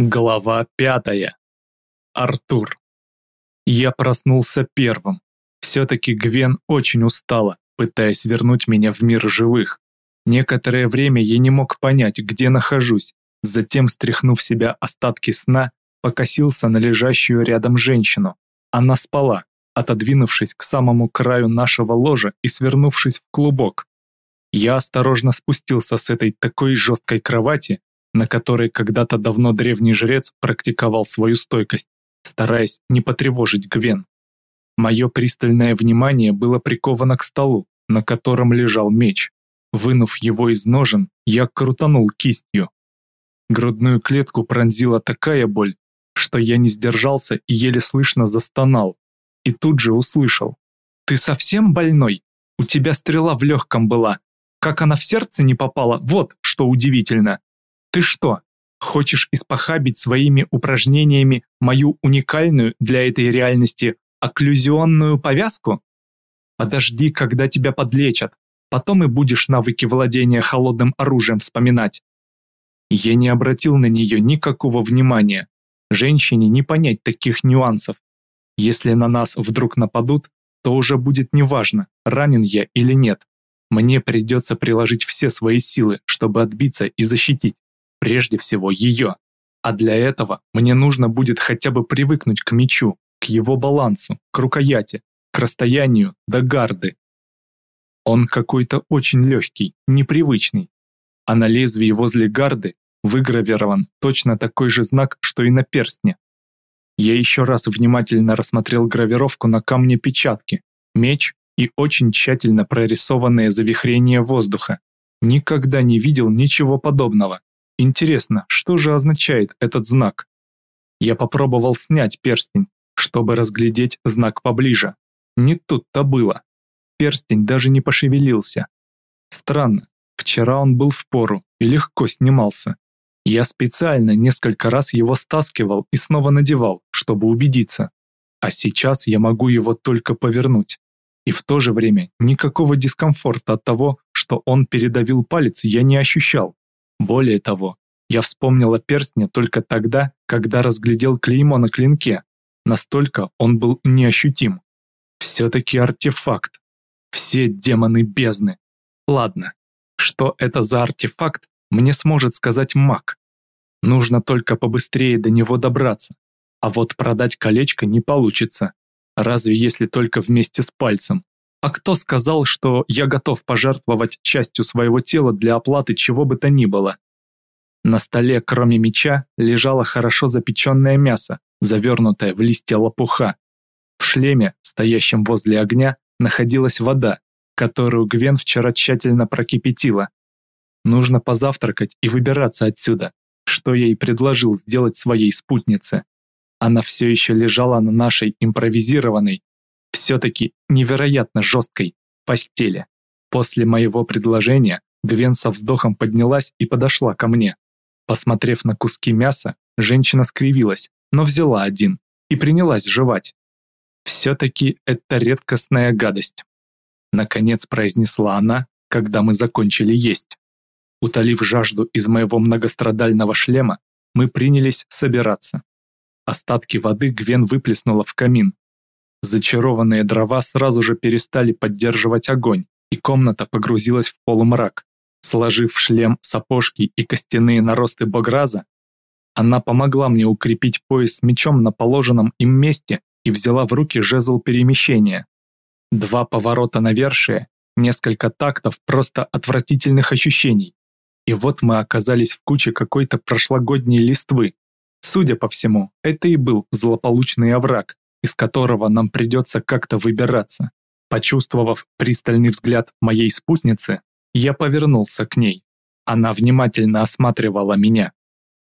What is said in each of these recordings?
Глава пятая. Артур. Я проснулся первым. Все-таки Гвен очень устала, пытаясь вернуть меня в мир живых. Некоторое время я не мог понять, где нахожусь. Затем, стряхнув себя остатки сна, покосился на лежащую рядом женщину. Она спала, отодвинувшись к самому краю нашего ложа и свернувшись в клубок. Я осторожно спустился с этой такой жесткой кровати, на которой когда-то давно древний жрец практиковал свою стойкость, стараясь не потревожить Гвен. Мое пристальное внимание было приковано к столу, на котором лежал меч. Вынув его из ножен, я крутанул кистью. Грудную клетку пронзила такая боль, что я не сдержался и еле слышно застонал. И тут же услышал. «Ты совсем больной? У тебя стрела в легком была. Как она в сердце не попала, вот что удивительно. Ты что, хочешь испохабить своими упражнениями мою уникальную для этой реальности окклюзионную повязку? Подожди, когда тебя подлечат, потом и будешь навыки владения холодным оружием вспоминать. Я не обратил на нее никакого внимания. Женщине не понять таких нюансов. Если на нас вдруг нападут, то уже будет неважно, ранен я или нет. Мне придется приложить все свои силы, чтобы отбиться и защитить прежде всего ее. А для этого мне нужно будет хотя бы привыкнуть к мечу, к его балансу, к рукояти, к расстоянию до гарды. Он какой-то очень легкий, непривычный. А на лезвии возле гарды выгравирован точно такой же знак, что и на перстне. Я еще раз внимательно рассмотрел гравировку на камне печатки, меч и очень тщательно прорисованное завихрение воздуха. Никогда не видел ничего подобного. Интересно, что же означает этот знак? Я попробовал снять перстень, чтобы разглядеть знак поближе. Не тут-то было. Перстень даже не пошевелился. Странно, вчера он был в пору и легко снимался. Я специально несколько раз его стаскивал и снова надевал, чтобы убедиться. А сейчас я могу его только повернуть. И в то же время никакого дискомфорта от того, что он передавил палец, я не ощущал. Более того, я вспомнил о перстне только тогда, когда разглядел клеймо на клинке. Настолько он был неощутим. Все-таки артефакт. Все демоны бездны. Ладно, что это за артефакт, мне сможет сказать маг. Нужно только побыстрее до него добраться. А вот продать колечко не получится. Разве если только вместе с пальцем. А кто сказал, что я готов пожертвовать частью своего тела для оплаты чего бы то ни было? На столе, кроме меча, лежало хорошо запеченное мясо, завернутое в листья лопуха. В шлеме, стоящем возле огня, находилась вода, которую Гвен вчера тщательно прокипятила. Нужно позавтракать и выбираться отсюда, что я и предложил сделать своей спутнице. Она все еще лежала на нашей импровизированной, все-таки невероятно жесткой, постели. После моего предложения Гвен со вздохом поднялась и подошла ко мне. Посмотрев на куски мяса, женщина скривилась, но взяла один и принялась жевать. «Все-таки это редкостная гадость», — наконец произнесла она, когда мы закончили есть. Утолив жажду из моего многострадального шлема, мы принялись собираться. Остатки воды Гвен выплеснула в камин. Зачарованные дрова сразу же перестали поддерживать огонь, и комната погрузилась в полумрак. Сложив шлем сапожки и костяные наросты баграза, она помогла мне укрепить пояс с мечом на положенном им месте и взяла в руки жезл перемещения. Два поворота навершие, несколько тактов просто отвратительных ощущений. И вот мы оказались в куче какой-то прошлогодней листвы. Судя по всему, это и был злополучный овраг, из которого нам придется как-то выбираться. Почувствовав пристальный взгляд моей спутницы, я повернулся к ней. Она внимательно осматривала меня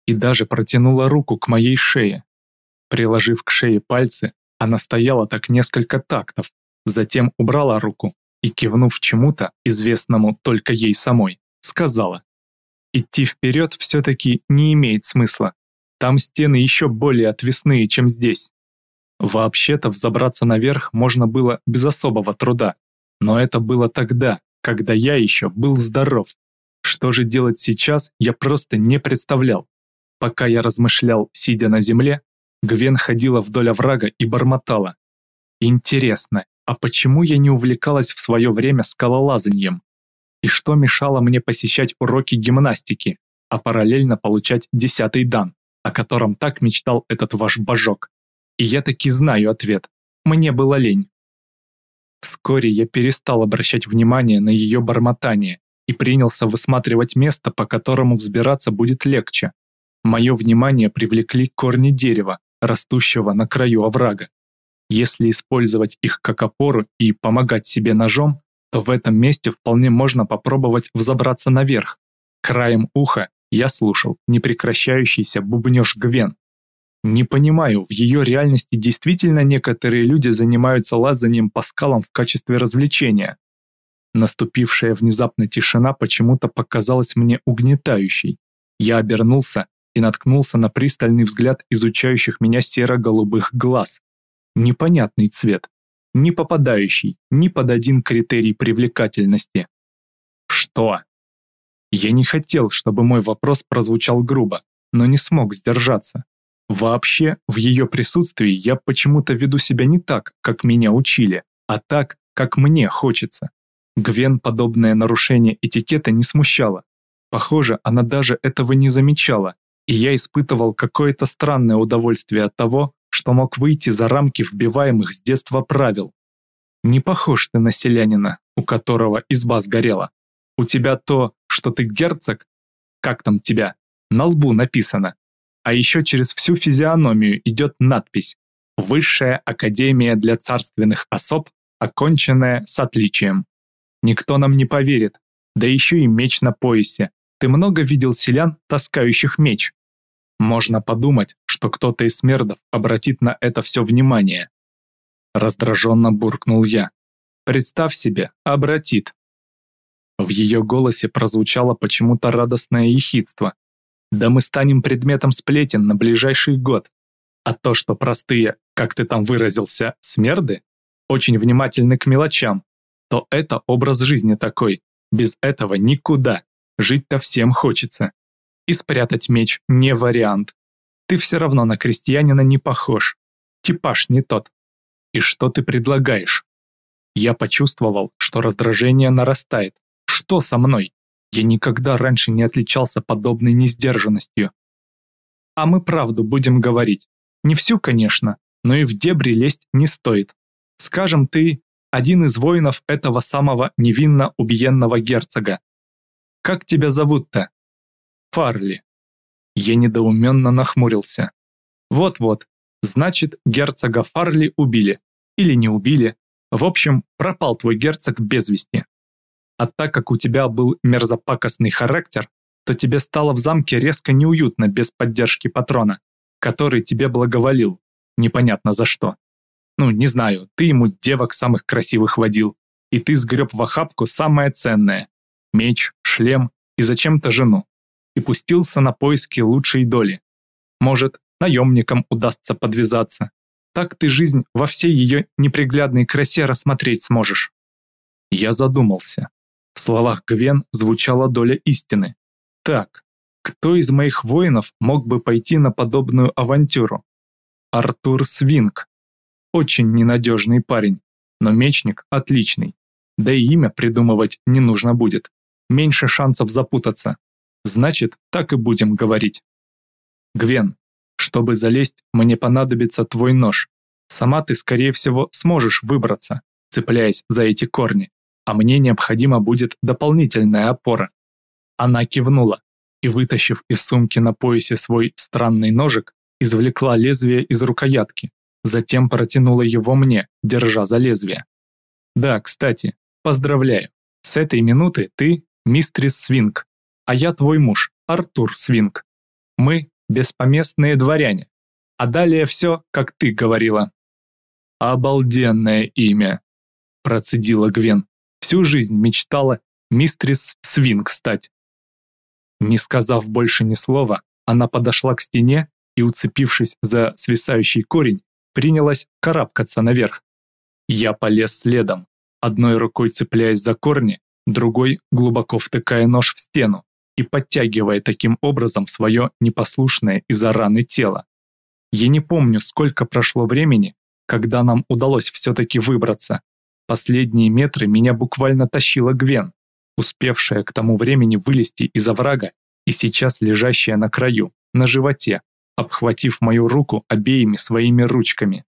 и даже протянула руку к моей шее. Приложив к шее пальцы, она стояла так несколько тактов, затем убрала руку и, кивнув чему-то, известному только ей самой, сказала, «Идти вперед все-таки не имеет смысла. Там стены еще более отвесные, чем здесь». Вообще-то взобраться наверх можно было без особого труда, но это было тогда, когда я еще был здоров. Что же делать сейчас, я просто не представлял. Пока я размышлял, сидя на земле, Гвен ходила вдоль оврага и бормотала. Интересно, а почему я не увлекалась в свое время скалолазанием? И что мешало мне посещать уроки гимнастики, а параллельно получать десятый дан, о котором так мечтал этот ваш божок? И я таки знаю ответ. Мне было лень. Вскоре я перестал обращать внимание на ее бормотание и принялся высматривать место, по которому взбираться будет легче. Мое внимание привлекли корни дерева, растущего на краю оврага. Если использовать их как опору и помогать себе ножом, то в этом месте вполне можно попробовать взобраться наверх. Краем уха я слушал непрекращающийся бубнёж Гвен. Не понимаю, в ее реальности действительно некоторые люди занимаются лазанием по скалам в качестве развлечения. Наступившая внезапно тишина почему-то показалась мне угнетающей. Я обернулся и наткнулся на пристальный взгляд изучающих меня серо-голубых глаз. Непонятный цвет, не попадающий ни под один критерий привлекательности. Что? Я не хотел, чтобы мой вопрос прозвучал грубо, но не смог сдержаться. Вообще, в ее присутствии я почему-то веду себя не так, как меня учили, а так, как мне хочется. Гвен подобное нарушение этикета не смущало. Похоже, она даже этого не замечала, и я испытывал какое-то странное удовольствие от того, что мог выйти за рамки вбиваемых с детства правил. Не похож ты на селянина, у которого изба сгорела. У тебя то, что ты герцог, как там тебя, на лбу написано. А еще через всю физиономию идет надпись «Высшая академия для царственных особ, оконченная с отличием». Никто нам не поверит, да еще и меч на поясе. Ты много видел селян, таскающих меч? Можно подумать, что кто-то из смердов обратит на это все внимание. Раздраженно буркнул я. Представь себе, обратит. В ее голосе прозвучало почему-то радостное ехидство. Да мы станем предметом сплетен на ближайший год. А то, что простые, как ты там выразился, смерды, очень внимательны к мелочам, то это образ жизни такой. Без этого никуда. Жить-то всем хочется и спрятать меч не вариант. Ты все равно на крестьянина не похож. Типаж не тот. И что ты предлагаешь? Я почувствовал, что раздражение нарастает. Что со мной? Я никогда раньше не отличался подобной несдержанностью. А мы правду будем говорить. Не всю, конечно, но и в дебри лезть не стоит. Скажем, ты один из воинов этого самого невинно убиенного герцога. Как тебя зовут-то? Фарли. Я недоуменно нахмурился. Вот-вот, значит, герцога Фарли убили. Или не убили. В общем, пропал твой герцог без вести. А так как у тебя был мерзопакостный характер, то тебе стало в замке резко неуютно без поддержки патрона, который тебе благоволил. Непонятно за что. Ну, не знаю, ты ему девок самых красивых водил, и ты сгреб в охапку самое ценное – меч, шлем и зачем-то жену и пустился на поиски лучшей доли. Может, наемникам удастся подвязаться. Так ты жизнь во всей ее неприглядной красе рассмотреть сможешь. Я задумался. В словах Гвен звучала доля истины. Так, кто из моих воинов мог бы пойти на подобную авантюру? Артур Свинг. Очень ненадежный парень, но мечник отличный. Да и имя придумывать не нужно будет. Меньше шансов запутаться. Значит, так и будем говорить. Гвен, чтобы залезть, мне понадобится твой нож. Сама ты, скорее всего, сможешь выбраться, цепляясь за эти корни, а мне необходима будет дополнительная опора. Она кивнула и, вытащив из сумки на поясе свой странный ножик, извлекла лезвие из рукоятки, затем протянула его мне, держа за лезвие. Да, кстати, поздравляю, с этой минуты ты мистрис Свинг а я твой муж, Артур Свинг. Мы беспоместные дворяне. А далее все, как ты говорила». «Обалденное имя», – процедила Гвен. «Всю жизнь мечтала мистрис Свинг стать». Не сказав больше ни слова, она подошла к стене и, уцепившись за свисающий корень, принялась карабкаться наверх. Я полез следом, одной рукой цепляясь за корни, другой глубоко втыкая нож в стену и подтягивая таким образом свое непослушное из-за раны тело. Я не помню, сколько прошло времени, когда нам удалось все-таки выбраться. Последние метры меня буквально тащила Гвен, успевшая к тому времени вылезти из оврага и сейчас лежащая на краю, на животе, обхватив мою руку обеими своими ручками.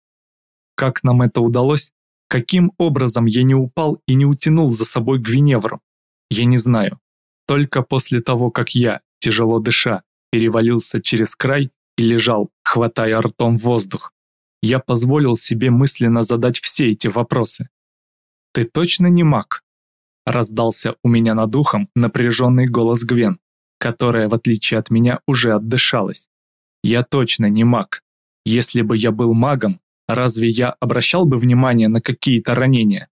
Как нам это удалось? Каким образом я не упал и не утянул за собой Гвиневру? Я не знаю. Только после того, как я, тяжело дыша, перевалился через край и лежал, хватая ртом воздух, я позволил себе мысленно задать все эти вопросы. «Ты точно не маг?» Раздался у меня над ухом напряженный голос Гвен, которая, в отличие от меня, уже отдышалась. «Я точно не маг. Если бы я был магом, разве я обращал бы внимание на какие-то ранения?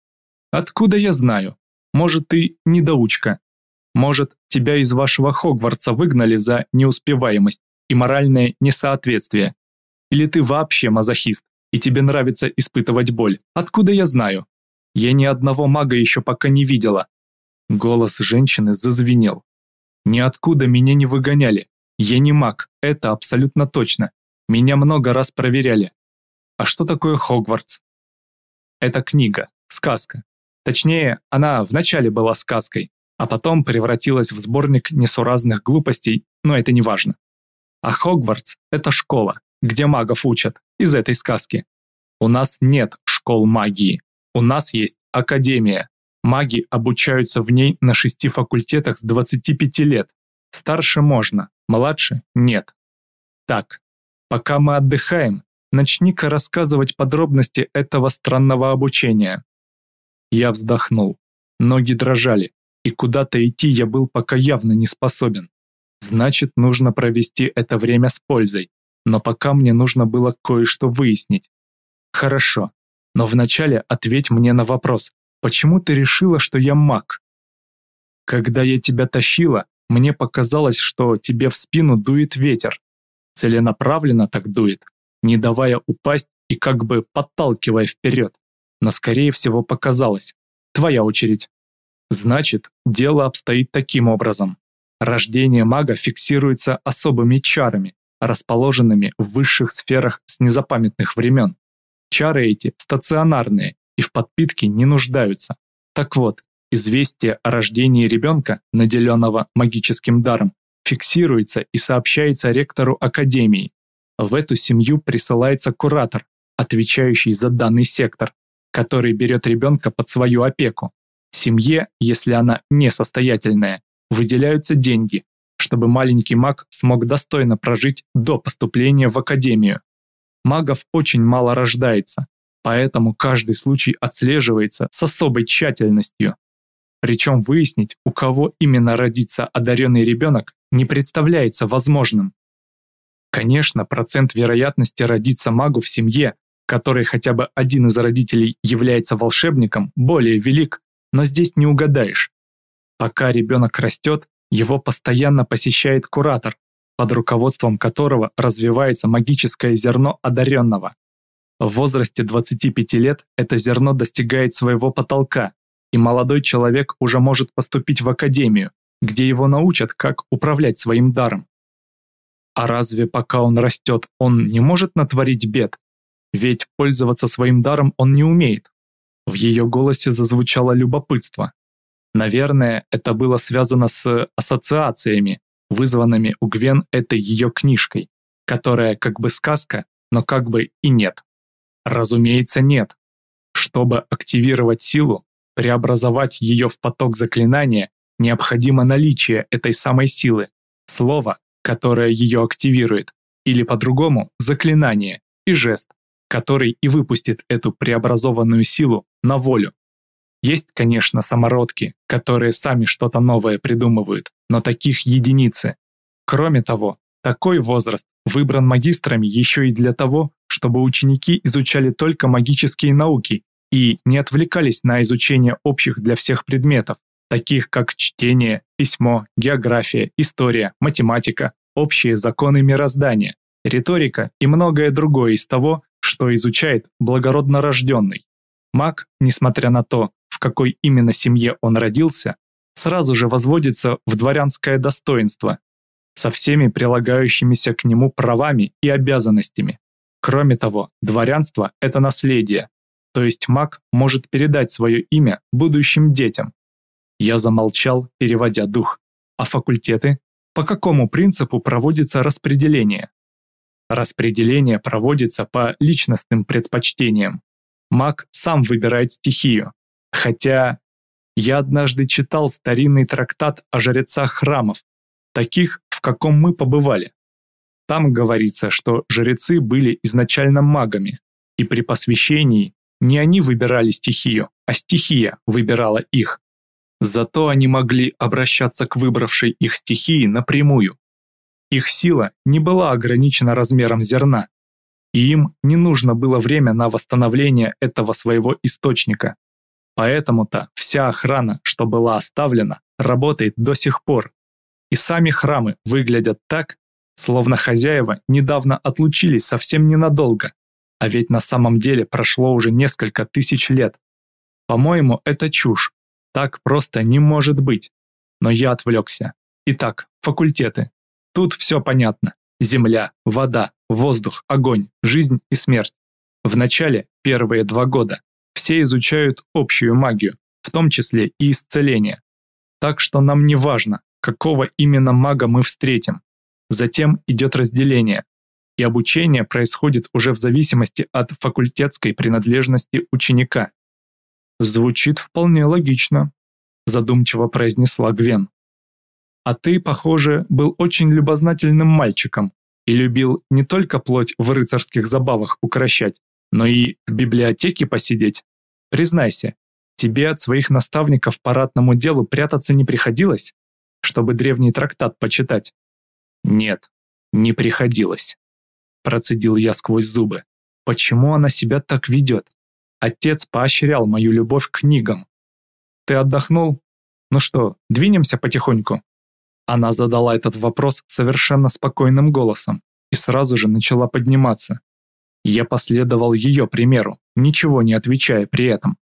Откуда я знаю? Может, ты недоучка? Может, тебя из вашего Хогвартса выгнали за неуспеваемость и моральное несоответствие? Или ты вообще мазохист, и тебе нравится испытывать боль? Откуда я знаю? Я ни одного мага еще пока не видела. Голос женщины зазвенел. Ниоткуда меня не выгоняли. Я не маг, это абсолютно точно. Меня много раз проверяли. А что такое Хогвартс? Это книга, сказка. Точнее, она вначале была сказкой, а потом превратилась в сборник несуразных глупостей, но это не важно. А Хогвартс – это школа, где магов учат, из этой сказки. У нас нет школ магии. У нас есть академия. Маги обучаются в ней на шести факультетах с 25 лет. Старше можно, младше – нет. Так, пока мы отдыхаем, начни-ка рассказывать подробности этого странного обучения. Я вздохнул. Ноги дрожали, и куда-то идти я был пока явно не способен. Значит, нужно провести это время с пользой но пока мне нужно было кое-что выяснить. Хорошо, но вначале ответь мне на вопрос, почему ты решила, что я маг? Когда я тебя тащила, мне показалось, что тебе в спину дует ветер. Целенаправленно так дует, не давая упасть и как бы подталкивая вперед. Но скорее всего показалось. Твоя очередь. Значит, дело обстоит таким образом. Рождение мага фиксируется особыми чарами, расположенными в высших сферах с незапамятных времен. Чары эти стационарные и в подпитке не нуждаются. Так вот, известие о рождении ребенка, наделенного магическим даром, фиксируется и сообщается ректору академии. В эту семью присылается куратор, отвечающий за данный сектор, который берет ребенка под свою опеку. Семье, если она несостоятельная, выделяются деньги, чтобы маленький маг смог достойно прожить до поступления в академию. Магов очень мало рождается, поэтому каждый случай отслеживается с особой тщательностью. Причем выяснить, у кого именно родится одаренный ребенок, не представляется возможным. Конечно, процент вероятности родиться магу в семье, которой хотя бы один из родителей является волшебником, более велик, но здесь не угадаешь. Пока ребенок растет, его постоянно посещает куратор, под руководством которого развивается магическое зерно одаренного. В возрасте 25 лет это зерно достигает своего потолка, и молодой человек уже может поступить в академию, где его научат, как управлять своим даром. А разве пока он растет, он не может натворить бед? Ведь пользоваться своим даром он не умеет. В ее голосе зазвучало любопытство. Наверное, это было связано с ассоциациями, вызванными у Гвен этой ее книжкой, которая как бы сказка, но как бы и нет. Разумеется, нет. Чтобы активировать силу, преобразовать ее в поток заклинания, необходимо наличие этой самой силы, слово, которое ее активирует, или по-другому заклинание и жест, который и выпустит эту преобразованную силу на волю. Есть, конечно, самородки, которые сами что-то новое придумывают, но таких единицы. Кроме того, такой возраст выбран магистрами еще и для того, чтобы ученики изучали только магические науки и не отвлекались на изучение общих для всех предметов, таких как чтение, письмо, география, история, математика, общие законы мироздания, риторика и многое другое из того, что изучает благородно рожденный. Маг, несмотря на то, какой именно семье он родился, сразу же возводится в дворянское достоинство, со всеми прилагающимися к нему правами и обязанностями. Кроме того, дворянство – это наследие, то есть маг может передать свое имя будущим детям. Я замолчал, переводя дух. А факультеты? По какому принципу проводится распределение? Распределение проводится по личностным предпочтениям. Маг сам выбирает стихию. Хотя я однажды читал старинный трактат о жрецах храмов, таких, в каком мы побывали. Там говорится, что жрецы были изначально магами, и при посвящении не они выбирали стихию, а стихия выбирала их. Зато они могли обращаться к выбравшей их стихии напрямую. Их сила не была ограничена размером зерна, и им не нужно было время на восстановление этого своего источника. Поэтому-то вся охрана, что была оставлена, работает до сих пор. И сами храмы выглядят так, словно хозяева недавно отлучились совсем ненадолго, а ведь на самом деле прошло уже несколько тысяч лет. По-моему, это чушь. Так просто не может быть. Но я отвлекся. Итак, факультеты. Тут все понятно. Земля, вода, воздух, огонь, жизнь и смерть. В начале, первые два года, все изучают общую магию, в том числе и исцеление. Так что нам не важно, какого именно мага мы встретим. Затем идет разделение, и обучение происходит уже в зависимости от факультетской принадлежности ученика. Звучит вполне логично, задумчиво произнесла Гвен. А ты, похоже, был очень любознательным мальчиком и любил не только плоть в рыцарских забавах укращать, но и в библиотеке посидеть. Признайся, тебе от своих наставников по ратному делу прятаться не приходилось, чтобы древний трактат почитать? Нет, не приходилось. Процедил я сквозь зубы. Почему она себя так ведет? Отец поощрял мою любовь к книгам. Ты отдохнул? Ну что, двинемся потихоньку? Она задала этот вопрос совершенно спокойным голосом и сразу же начала подниматься. Я последовал ее примеру, ничего не отвечая при этом.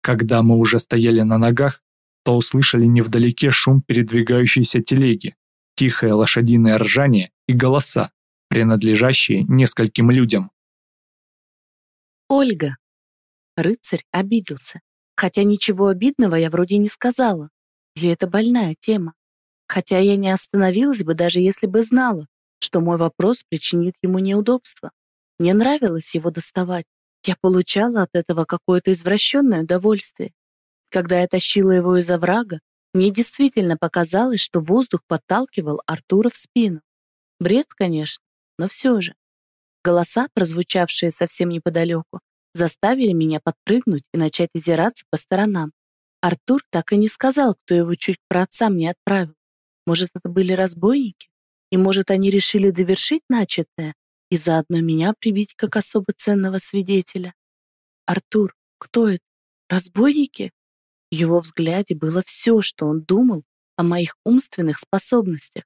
Когда мы уже стояли на ногах, то услышали невдалеке шум передвигающейся телеги, тихое лошадиное ржание и голоса, принадлежащие нескольким людям. Ольга. Рыцарь обиделся. Хотя ничего обидного я вроде не сказала. Или это больная тема? Хотя я не остановилась бы, даже если бы знала, что мой вопрос причинит ему неудобства. Мне нравилось его доставать. Я получала от этого какое-то извращенное удовольствие. Когда я тащила его из оврага, мне действительно показалось, что воздух подталкивал Артура в спину. Бред, конечно, но все же. Голоса, прозвучавшие совсем неподалеку, заставили меня подпрыгнуть и начать озираться по сторонам. Артур так и не сказал, кто его чуть про отца мне отправил. Может, это были разбойники? И может, они решили довершить начатое и заодно меня прибить как особо ценного свидетеля? Артур, кто это? Разбойники? В его взгляде было все, что он думал о моих умственных способностях.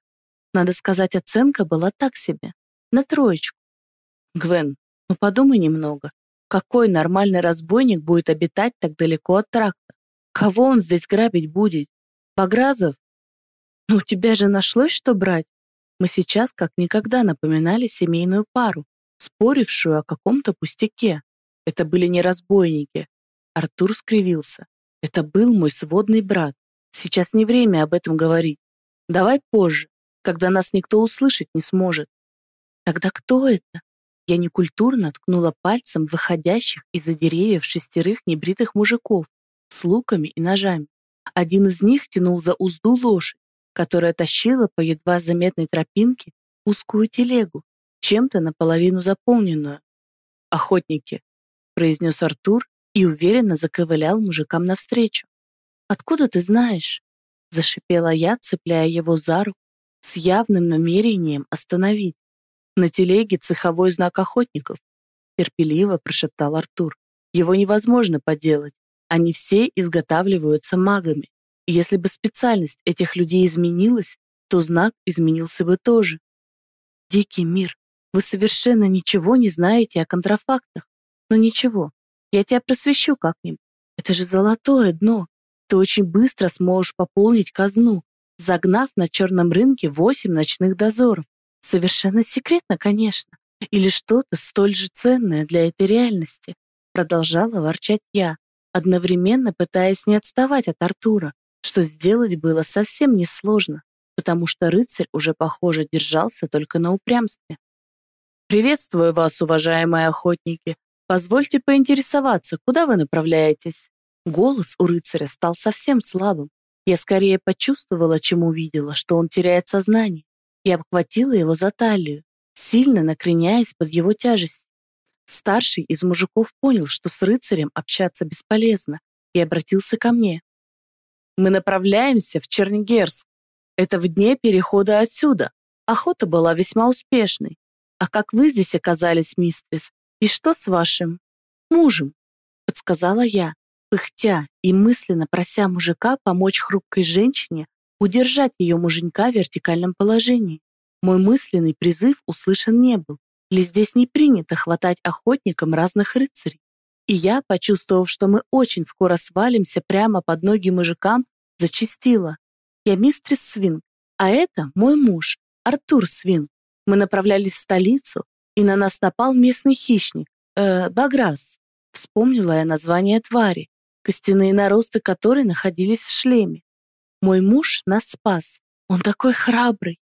Надо сказать, оценка была так себе, на троечку. Гвен, ну подумай немного. Какой нормальный разбойник будет обитать так далеко от тракта? Кого он здесь грабить будет? Погразов? Ну у тебя же нашлось, что брать. Мы сейчас как никогда напоминали семейную пару, спорившую о каком-то пустяке. Это были не разбойники. Артур скривился. Это был мой сводный брат. Сейчас не время об этом говорить. Давай позже, когда нас никто услышать не сможет. Тогда кто это? Я некультурно ткнула пальцем выходящих из-за деревьев шестерых небритых мужиков с луками и ножами. Один из них тянул за узду лошадь, которая тащила по едва заметной тропинке узкую телегу, чем-то наполовину заполненную. «Охотники», — произнес Артур и уверенно заковылял мужикам навстречу. «Откуда ты знаешь?» — зашипела я, цепляя его за руку, с явным намерением остановить. «На телеге цеховой знак охотников», — терпеливо прошептал Артур. «Его невозможно поделать. Они все изготавливаются магами. Если бы специальность этих людей изменилась, то знак изменился бы тоже. Дикий мир, вы совершенно ничего не знаете о контрафактах. Но ничего, я тебя просвещу как-нибудь. Это же золотое дно. ты очень быстро сможешь пополнить казну, загнав на черном рынке восемь ночных дозоров. Совершенно секретно, конечно. Или что-то столь же ценное для этой реальности. Продолжала ворчать я, одновременно пытаясь не отставать от Артура, что сделать было совсем несложно, потому что рыцарь уже, похоже, держался только на упрямстве. «Приветствую вас, уважаемые охотники. Позвольте поинтересоваться, куда вы направляетесь?» Голос у рыцаря стал совсем слабым. Я скорее почувствовала, чем увидела, что он теряет сознание, и обхватила его за талию, сильно накреняясь под его тяжестью. Старший из мужиков понял, что с рыцарем общаться бесполезно, и обратился ко мне. «Мы направляемся в Чернигерск. Это в дне перехода отсюда. Охота была весьма успешной. А как вы здесь оказались, мистрис? И что с вашим мужем?» Подсказала я, пыхтя и мысленно прося мужика помочь хрупкой женщине удержать ее муженька в вертикальном положении. Мой мысленный призыв услышан не был, или здесь не принято хватать охотникам разных рыцарей. И я, почувствовав, что мы очень скоро свалимся прямо под ноги мужикам, зачастила. Я мистрис Свинг, а это мой муж, Артур Свинг. Мы направлялись в столицу, и на нас напал местный хищник, э, Баграс. Вспомнила я название твари, костяные наросты которой находились в шлеме. Мой муж нас спас. Он такой храбрый.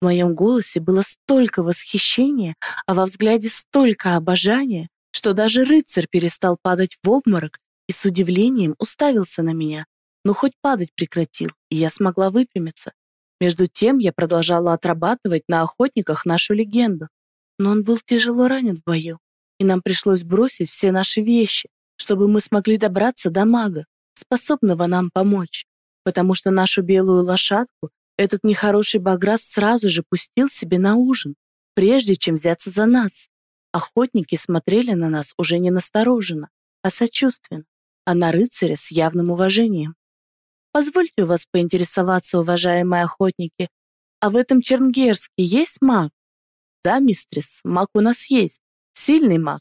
В моем голосе было столько восхищения, а во взгляде столько обожания, что даже рыцарь перестал падать в обморок и с удивлением уставился на меня. Но хоть падать прекратил, и я смогла выпрямиться. Между тем я продолжала отрабатывать на охотниках нашу легенду. Но он был тяжело ранен в бою, и нам пришлось бросить все наши вещи, чтобы мы смогли добраться до мага, способного нам помочь, потому что нашу белую лошадку этот нехороший Баграс сразу же пустил себе на ужин, прежде чем взяться за нас. Охотники смотрели на нас уже не настороженно, а сочувственно, а на рыцаря с явным уважением. Позвольте у вас поинтересоваться, уважаемые охотники, а в этом Чернгерске есть маг? Да, мистрис, маг у нас есть, сильный маг.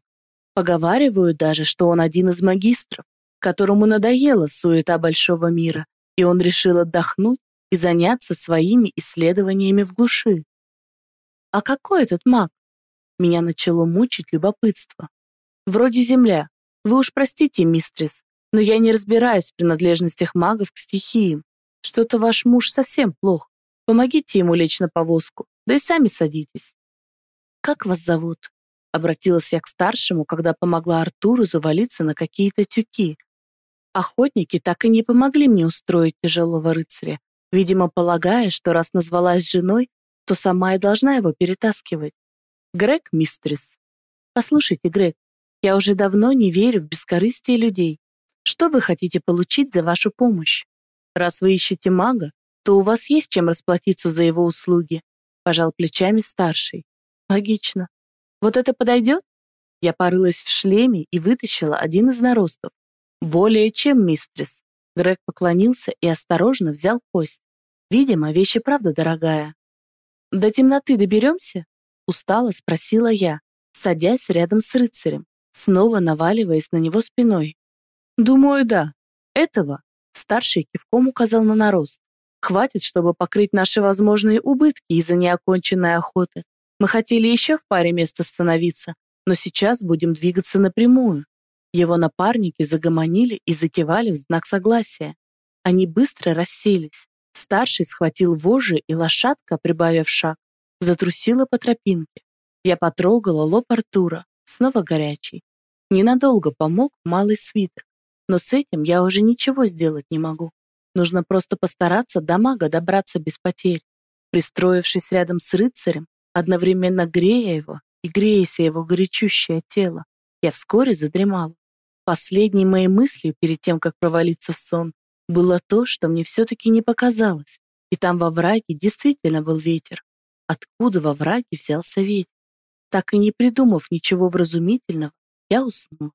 Поговаривают даже, что он один из магистров, которому надоела суета большого мира, и он решил отдохнуть и заняться своими исследованиями в глуши. А какой этот маг? Меня начало мучить любопытство. Вроде Земля. Вы уж простите, мистрис, но я не разбираюсь в принадлежностях магов к стихиям. Что-то ваш муж совсем плох. Помогите ему лечь на повозку, да и сами садитесь. Как вас зовут? Обратилась я к старшему, когда помогла Артуру завалиться на какие-то тюки. Охотники так и не помогли мне устроить тяжелого рыцаря, видимо, полагая, что раз назвалась женой, то сама и должна его перетаскивать. Грег, мистрис. Послушайте, Грег, я уже давно не верю в бескорыстие людей. Что вы хотите получить за вашу помощь? Раз вы ищете мага, то у вас есть чем расплатиться за его услуги, пожал плечами старший. Логично. Вот это подойдет? Я порылась в шлеме и вытащила один из наростов. Более чем, мистрис. Грег поклонился и осторожно взял кость. Видимо, вещь и правда дорогая. «До темноты доберемся?» Устало спросила я, садясь рядом с рыцарем, снова наваливаясь на него спиной. «Думаю, да. Этого», — старший кивком указал на нарост, «хватит, чтобы покрыть наши возможные убытки из-за неоконченной охоты. Мы хотели еще в паре мест остановиться, но сейчас будем двигаться напрямую. Его напарники загомонили и закивали в знак согласия. Они быстро расселись. Старший схватил вожжи, и лошадка, прибавив шаг, затрусила по тропинке. Я потрогала лоб Артура, снова горячий. Ненадолго помог малый свиток, но с этим я уже ничего сделать не могу. Нужно просто постараться до мага добраться без потерь. Пристроившись рядом с рыцарем, одновременно грея его и греясь его горячущее тело, я вскоре задремала. Последней моей мыслью перед тем, как провалиться в сон, было то, что мне все-таки не показалось, и там во враге действительно был ветер. Откуда во враге взялся ветер? Так и не придумав ничего вразумительного, я уснула.